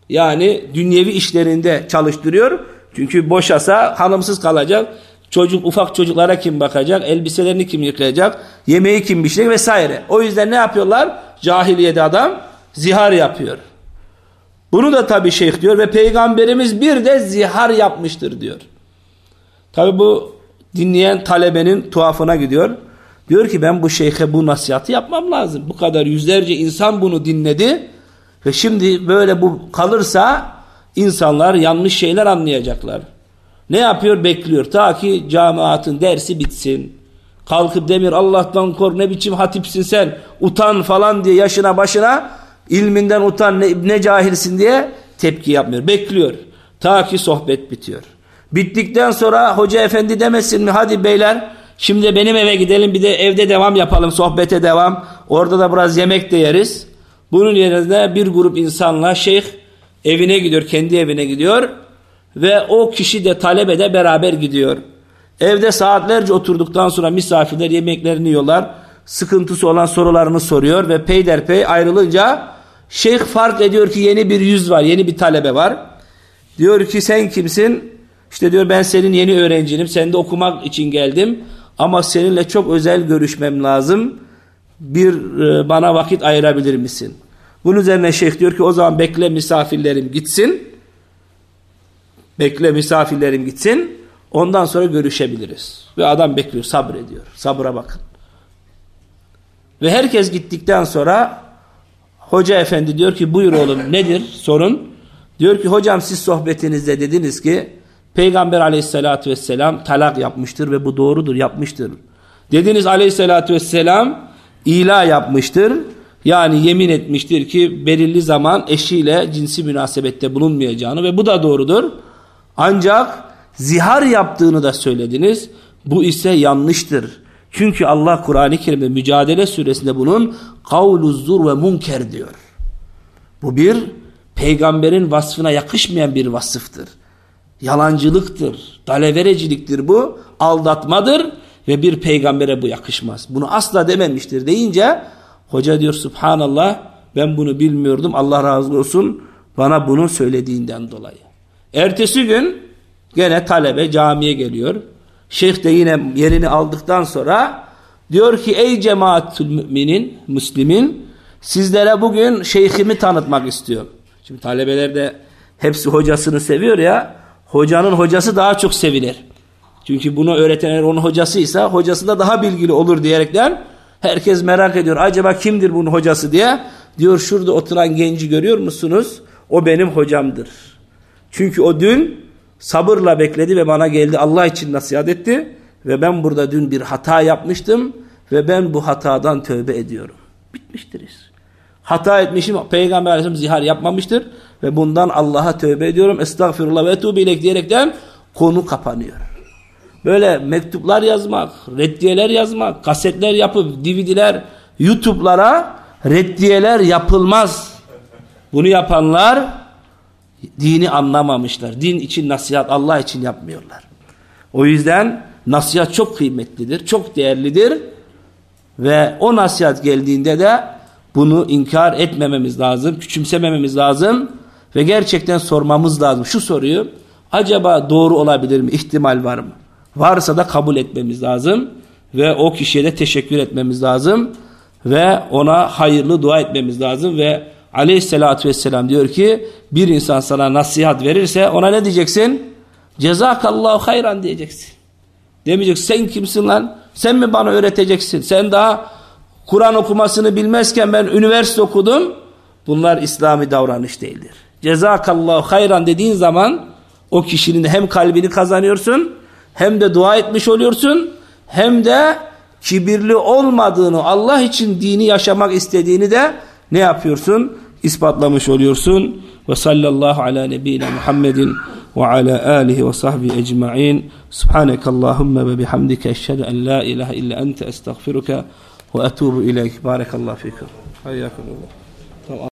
Yani dünyevi işlerinde çalıştırıyor. Çünkü boşasa hanımsız kalacak. Çocuk ufak çocuklara kim bakacak? Elbiselerini kim yıkayacak? Yemeği kim pişirecek vesaire. O yüzden ne yapıyorlar? Cahiliyede adam zihar yapıyor. Bunu da tabi şeyh diyor ve peygamberimiz bir de zihar yapmıştır diyor. Tabi bu dinleyen talebenin tuhafına gidiyor. Diyor ki ben bu şeyhe bu nasihatı yapmam lazım. Bu kadar yüzlerce insan bunu dinledi. Ve şimdi böyle bu kalırsa insanlar yanlış şeyler anlayacaklar. Ne yapıyor? Bekliyor. Ta ki cemaatın dersi bitsin. Kalkıp demir Allah'tan kork ne biçim hatipsin sen. Utan falan diye yaşına başına ilminden utan ne, ne cahilsin diye tepki yapmıyor. Bekliyor. Ta ki sohbet bitiyor. Bittikten sonra hoca efendi demesin mi hadi beyler şimdi benim eve gidelim bir de evde devam yapalım sohbete devam. Orada da biraz yemek de yeriz. Bunun yerine bir grup insanla şeyh evine gidiyor kendi evine gidiyor ve o kişi de talebede beraber gidiyor. Evde saatlerce oturduktan sonra misafirler yemeklerini yiyorlar. Sıkıntısı olan sorularını soruyor ve peyderpey ayrılınca şeyh fark ediyor ki yeni bir yüz var, yeni bir talebe var. Diyor ki sen kimsin? İşte diyor ben senin yeni öğrencinim, sen de okumak için geldim. Ama seninle çok özel görüşmem lazım. Bir e, bana vakit ayırabilir misin? Bunun üzerine şeyh diyor ki o zaman bekle misafirlerim gitsin. Bekle misafirlerim gitsin. Ondan sonra görüşebiliriz. Ve adam bekliyor, sabrediyor. Sabra bakın. Ve herkes gittikten sonra hoca efendi diyor ki buyur oğlum nedir sorun? Diyor ki hocam siz sohbetinizde dediniz ki Peygamber aleyhissalatü vesselam talak yapmıştır ve bu doğrudur yapmıştır. Dediniz aleyhissalatü vesselam ila yapmıştır. Yani yemin etmiştir ki belirli zaman eşiyle cinsi münasebette bulunmayacağını ve bu da doğrudur. Ancak zihar yaptığını da söylediniz. Bu ise yanlıştır. Çünkü Allah Kur'an-ı Kerim'de Mücadele suresinde bunun kavluzzur ve munker diyor. Bu bir peygamberin vasfına yakışmayan bir vasıftır. Yalancılıktır, dalavereciliktir bu, aldatmadır ve bir peygambere bu yakışmaz. Bunu asla dememiştir deyince hoca diyor subhanallah ben bunu bilmiyordum Allah razı olsun bana bunu söylediğinden dolayı. Ertesi gün gene talebe camiye geliyor. Şeyh de yine yerini aldıktan sonra diyor ki ey cemaatül müminin, Müslümin sizlere bugün şeyhimi tanıtmak istiyorum. Şimdi talebeler de hepsi hocasını seviyor ya hocanın hocası daha çok sevilir. Çünkü bunu öğreten eğer onun hocasıysa hocası da daha bilgili olur diyerekten herkes merak ediyor. Acaba kimdir bunun hocası diye. Diyor şurada oturan genci görüyor musunuz? O benim hocamdır. Çünkü o dün sabırla bekledi ve bana geldi Allah için nasihat etti. Ve ben burada dün bir hata yapmıştım ve ben bu hatadan tövbe ediyorum. Bitmiştir iş. Hata etmişim Peygamber zihar yapmamıştır ve bundan Allah'a tövbe ediyorum. Estağfirullah ve etûbü ilek diyerekten konu kapanıyor. Böyle mektuplar yazmak, reddiyeler yazmak, kasetler yapıp DVD'ler YouTube'lara reddiyeler yapılmaz. Bunu yapanlar dini anlamamışlar. Din için nasihat Allah için yapmıyorlar. O yüzden nasihat çok kıymetlidir, çok değerlidir. Ve o nasihat geldiğinde de bunu inkar etmememiz lazım, küçümsemememiz lazım ve gerçekten sormamız lazım. Şu soruyu acaba doğru olabilir mi, ihtimal var mı? Varsa da kabul etmemiz lazım ve o kişiye de teşekkür etmemiz lazım ve ona hayırlı dua etmemiz lazım ve aleyhissalatü vesselam diyor ki bir insan sana nasihat verirse ona ne diyeceksin? Cezakallahu hayran diyeceksin. Demeyeceksin sen kimsin lan? Sen mi bana öğreteceksin? Sen daha Kur'an okumasını bilmezken ben üniversite okudum. Bunlar İslami davranış değildir. Cezakallahu hayran dediğin zaman o kişinin hem kalbini kazanıyorsun hem de dua etmiş oluyorsun hem de kibirli olmadığını Allah için dini yaşamak istediğini de ne yapıyorsun? İspatlamış oluyorsun. Ve sallallahu ala nebiyyina Muhammedin ve ala alihi ve sahbihi ecma'in. Subhanekallahumma ve bihamdike eşhedü en la ilahe illa ente estağfiruka ve etubu ileyk. Barakallahu fikum. Hayyakumullah.